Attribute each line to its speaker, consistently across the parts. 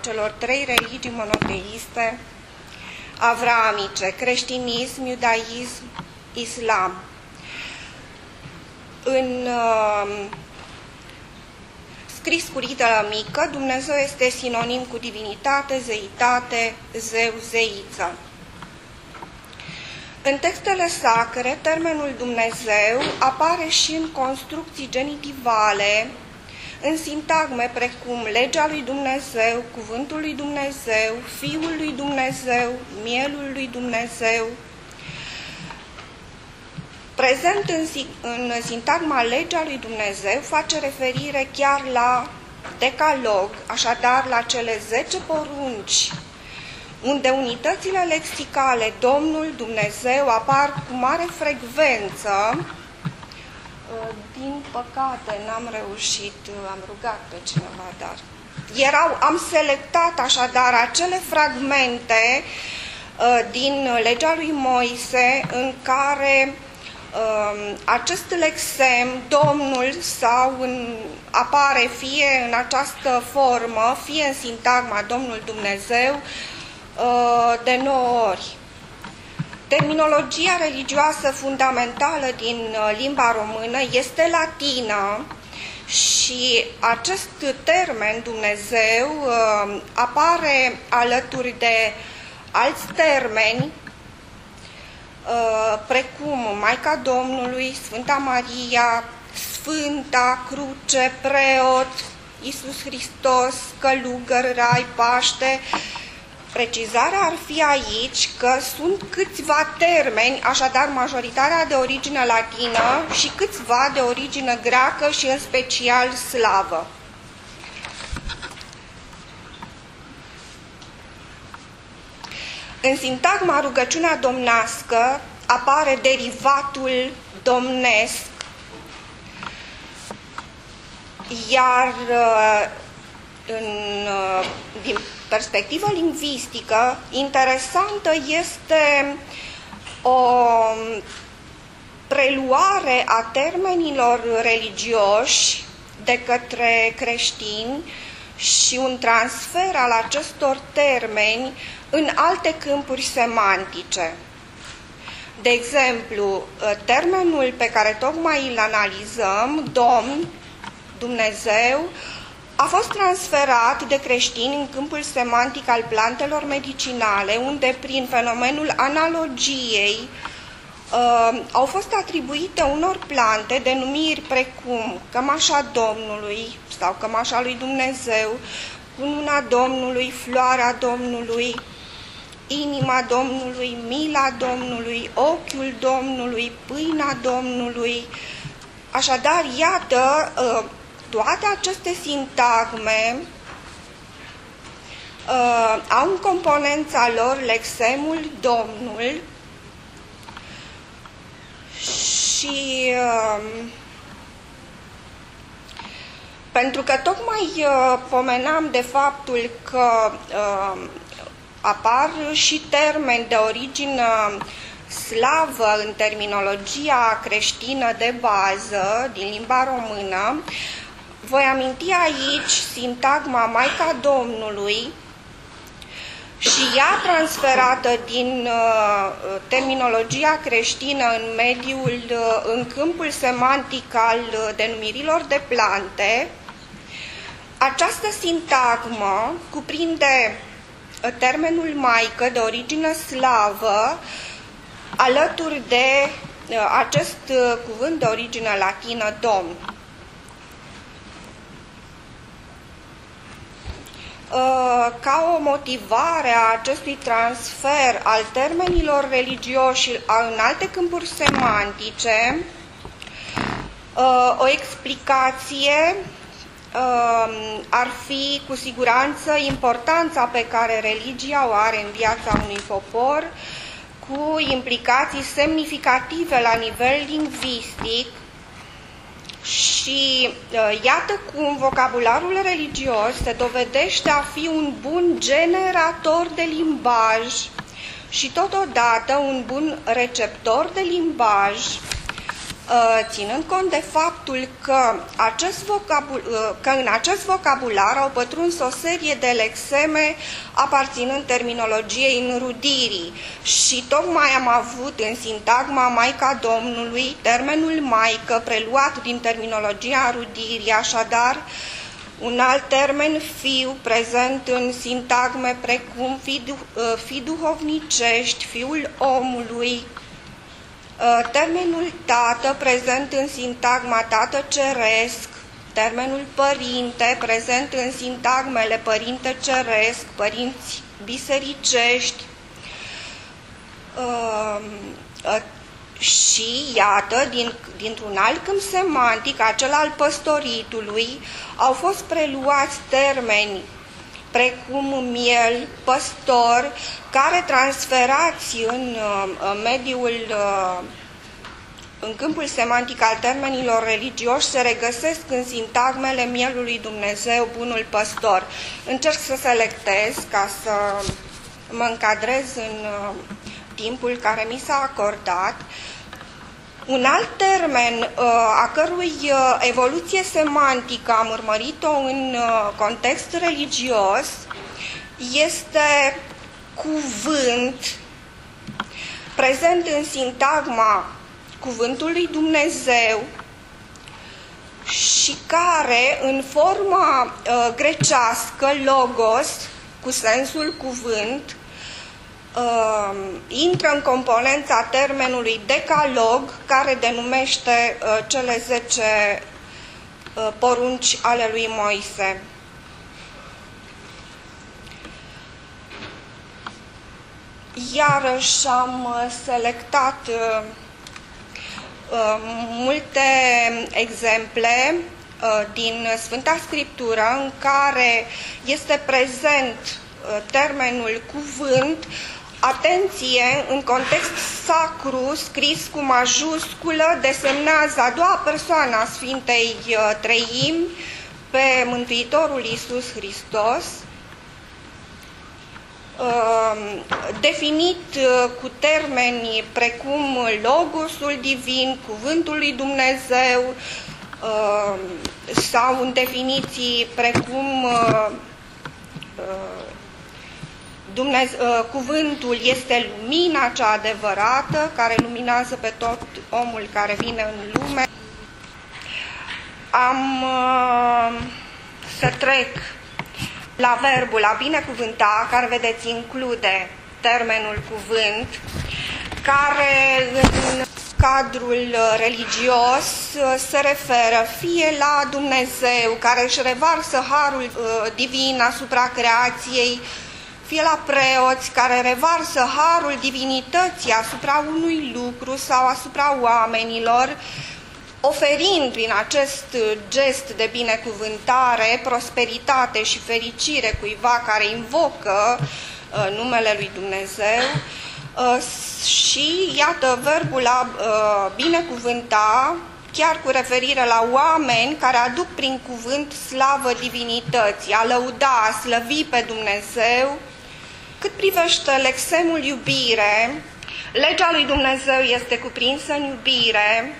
Speaker 1: celor trei religii monoteiste avramice, creștinism, iudaism, islam. În uh, scris cu literă mică, Dumnezeu este sinonim cu divinitate, zeitate, zeu, zeiță. În textele sacre, termenul Dumnezeu apare și în construcții genitivale, în sintagme precum legea lui Dumnezeu, cuvântul lui Dumnezeu, fiul lui Dumnezeu, mielul lui Dumnezeu. Prezent în, în sintagma legea lui Dumnezeu face referire chiar la decalog, așadar la cele 10 porunci unde unitățile lexicale Domnul Dumnezeu apar cu mare frecvență, uh, din păcate n-am reușit, uh, am rugat pe cineva, dar erau, am selectat așadar acele fragmente uh, din legea lui Moise în care um, acest lexem, Domnul sau în, apare fie în această formă, fie în sintagma Domnul Dumnezeu, Uh, de 9 ori. Terminologia religioasă fundamentală din uh, limba română este latină și acest termen Dumnezeu uh, apare alături de alți termeni precum Maica Domnului, Sfânta Maria, Sfânta, Cruce, Preot, Iisus Hristos, Călugăr, Rai, Paște, Precizarea ar fi aici că sunt câțiva termeni, așadar majoritatea de origine latină și câțiva de origine greacă și în special slavă. În sintagma rugăciunea domnească apare derivatul domnesc, iar uh, în, uh, din perspectivă lingvistică, interesantă este o preluare a termenilor religioși de către creștini și un transfer al acestor termeni în alte câmpuri semantice. De exemplu, termenul pe care tocmai îl analizăm, Domn, Dumnezeu, a fost transferat de creștini în câmpul semantic al plantelor medicinale, unde prin fenomenul analogiei uh, au fost atribuite unor plante denumiri precum cămașa Domnului sau cămașa lui Dumnezeu, cununa Domnului, floarea Domnului, inima Domnului, mila Domnului, ochiul Domnului, pâina Domnului. Așadar, iată, uh, toate aceste sintagme uh, au în componența lor lexemul Domnul și uh, pentru că tocmai uh, pomenam de faptul că uh, apar și termeni de origine slavă în terminologia creștină de bază din limba română, voi aminti aici sintagma Maica Domnului și ea transferată din uh, terminologia creștină în mediul, uh, în câmpul semantic al uh, denumirilor de plante, această sintagmă cuprinde uh, termenul maică de origine slavă alături de uh, acest uh, cuvânt de origine latină domn. Ca o motivare a acestui transfer al termenilor religioși în alte câmpuri semantice, uh, o explicație uh, ar fi cu siguranță importanța pe care religia o are în viața unui popor, cu implicații semnificative la nivel lingvistic, și uh, iată cum vocabularul religios se dovedește a fi un bun generator de limbaj și totodată un bun receptor de limbaj, Uh, ținând cont de faptul că, acest vocabul, uh, că în acest vocabular au pătruns o serie de lexeme aparținând terminologiei înrudirii. Și tocmai am avut în sintagma Maica Domnului termenul Maică preluat din terminologia înrudirii, așadar un alt termen fiu prezent în sintagme precum fi, uh, fi duhovnicești, fiul omului, Uh, termenul tată prezent în sintagma tată ceresc, termenul părinte prezent în sintagmele părinte ceresc, părinți bisericești, uh, uh, și, iată, din, dintr-un alt câmp semantic, acel al păstoritului, au fost preluați termeni precum miel, păstor, care transferați în uh, mediul, uh, în câmpul semantic al termenilor religioși, se regăsesc în sintagmele mielului Dumnezeu, bunul păstor. Încerc să selectez ca să mă încadrez în uh, timpul care mi s-a acordat. Un alt termen a cărui evoluție semantică am urmărit-o în context religios este cuvânt prezent în sintagma cuvântului Dumnezeu și care în forma uh, grecească, logos, cu sensul cuvânt, uh, intră în componența termenului decalog, care denumește uh, cele 10 uh, porunci ale lui Moise. Iarăși am uh, selectat uh, uh, multe exemple din Sfânta Scriptură în care este prezent termenul cuvânt, atenție, în context sacru, scris cu majusculă, desemnează a doua persoană a Sfintei Treimi pe Mântuitorul Iisus Hristos, Um, definit uh, cu termeni precum logosul divin, cuvântul lui Dumnezeu, um, sau în definiții precum uh, uh, Dumnezeu, cuvântul este lumina cea adevărată care luminează pe tot omul care vine în lume. Am să trec la verbul a binecuvânta, care vedeți include termenul cuvânt, care în cadrul religios se referă fie la Dumnezeu, care își revarsă harul uh, divin asupra creației, fie la preoți care revarsă harul divinității asupra unui lucru sau asupra oamenilor, oferind prin acest gest de binecuvântare, prosperitate și fericire cuiva care invocă uh, numele lui Dumnezeu uh, și iată verbul a uh, binecuvânta chiar cu referire la oameni care aduc prin cuvânt slavă divinității, a lăuda, a slăvi pe Dumnezeu. Cât privește lexemul iubire, legea lui Dumnezeu este cuprinsă în iubire,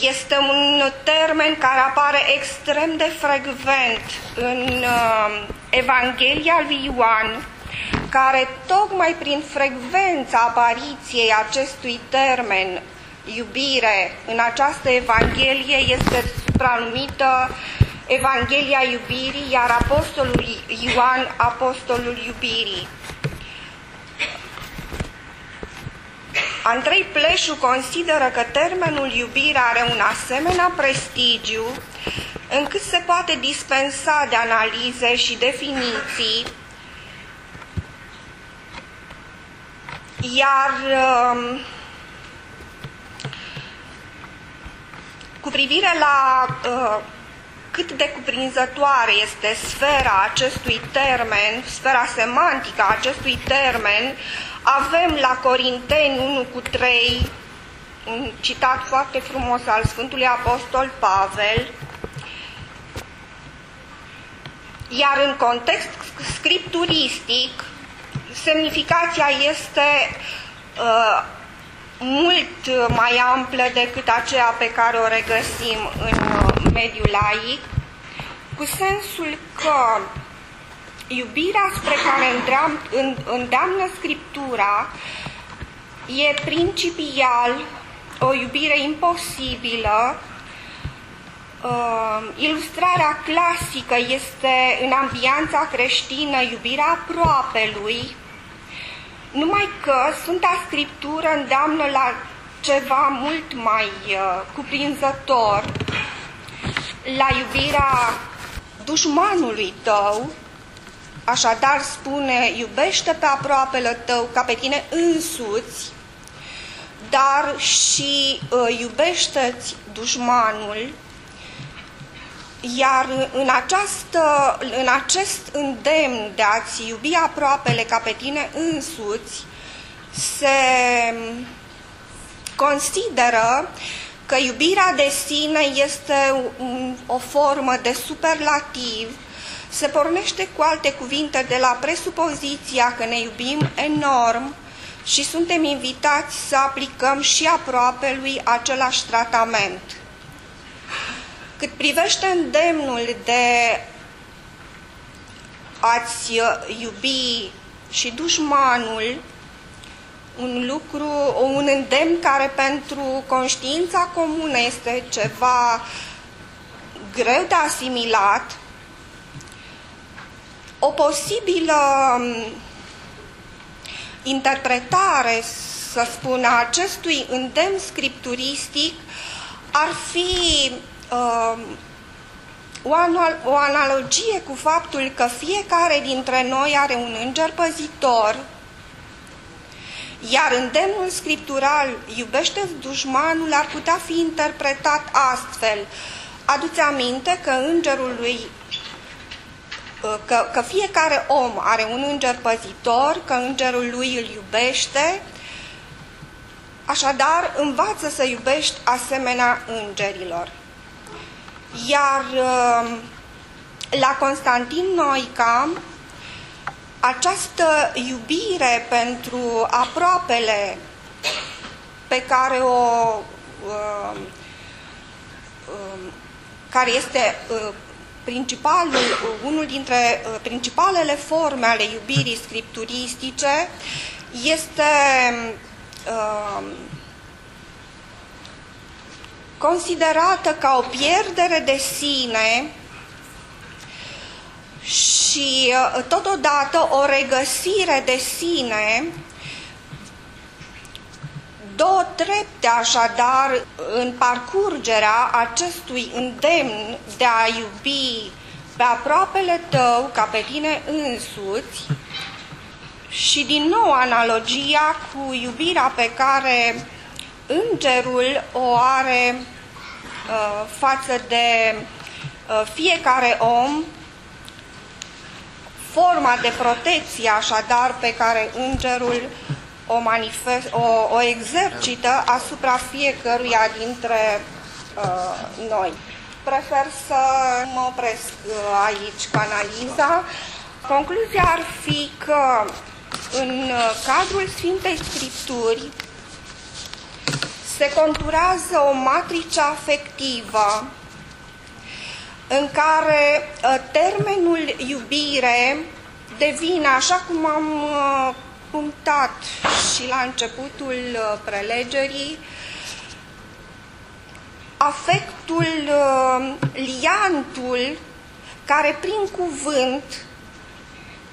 Speaker 1: este un termen care apare extrem de frecvent în uh, Evanghelia lui Ioan, care tocmai prin frecvența apariției acestui termen, iubire, în această Evanghelie este supranumită Evanghelia iubirii, iar Apostolul Ioan, Apostolul iubirii. Andrei Pleșu consideră că termenul iubire are un asemenea prestigiu încât se poate dispensa de analize și definiții, iar um, cu privire la uh, cât de cuprinzătoare este sfera acestui termen, sfera semantică a acestui termen, avem la Corinteni 1 cu 3 un citat foarte frumos al Sfântului Apostol Pavel, iar în context scripturistic, semnificația este uh, mult mai amplă decât aceea pe care o regăsim în mediul laic, cu sensul că iubirea spre care îndeamnă Scriptura e principial o iubire imposibilă. Uh, ilustrarea clasică este în ambianța creștină iubirea aproapelui, numai că Sfânta Scriptură îndeamnă la ceva mult mai uh, cuprinzător, la iubirea dușmanului tău, așadar spune, iubește pe aproapele tău ca pe tine însuți, dar și uh, iubește-ți dușmanul, iar în, această, în acest îndemn de a-ți iubi aproapele ca pe tine însuți, se consideră că iubirea de sine este o formă de superlativ, se pornește cu alte cuvinte de la presupoziția că ne iubim enorm și suntem invitați să aplicăm și aproape lui același tratament. Cât privește îndemnul de a-ți iubi și dușmanul, un lucru, un îndemn care pentru conștiința comună este ceva greu de asimilat, o posibilă interpretare, să spun, a acestui îndemn scripturistic ar fi uh, o, o analogie cu faptul că fiecare dintre noi are un înger păzitor, iar îndemnul scriptural, iubește dușmanul, ar putea fi interpretat astfel. Aduți aminte că îngerul lui Uh, că, că fiecare om are un înger păzitor, că îngerul lui îl iubește, așadar învață să iubești asemenea îngerilor. Iar uh, la Constantin Noica, această iubire pentru aproapele pe care o uh, care este principalul, unul dintre uh, principalele forme ale iubirii scripturistice este uh, considerată ca o pierdere de sine și uh, totodată o regăsire de sine. Două trepte așadar în parcurgerea acestui îndemn de a iubi pe aproapele tău ca pe tine însuți și din nou analogia cu iubirea pe care îngerul o are uh, față de uh, fiecare om, forma de protecție așadar pe care îngerul o, manifest, o, o exercită asupra fiecăruia dintre uh, noi. Prefer să mă opresc uh, aici cu analiza. Concluzia ar fi că în uh, cadrul Sfintei Scripturi se conturează o matrice afectivă în care uh, termenul iubire devine, așa cum am punctat și la începutul uh, prelegerii afectul, uh, liantul care prin cuvânt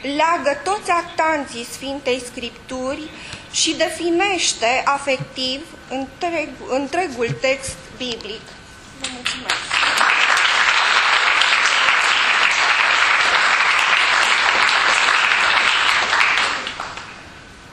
Speaker 1: leagă toți actanții Sfintei Scripturi și definește afectiv întreg, întregul text biblic. Vă mulțumesc!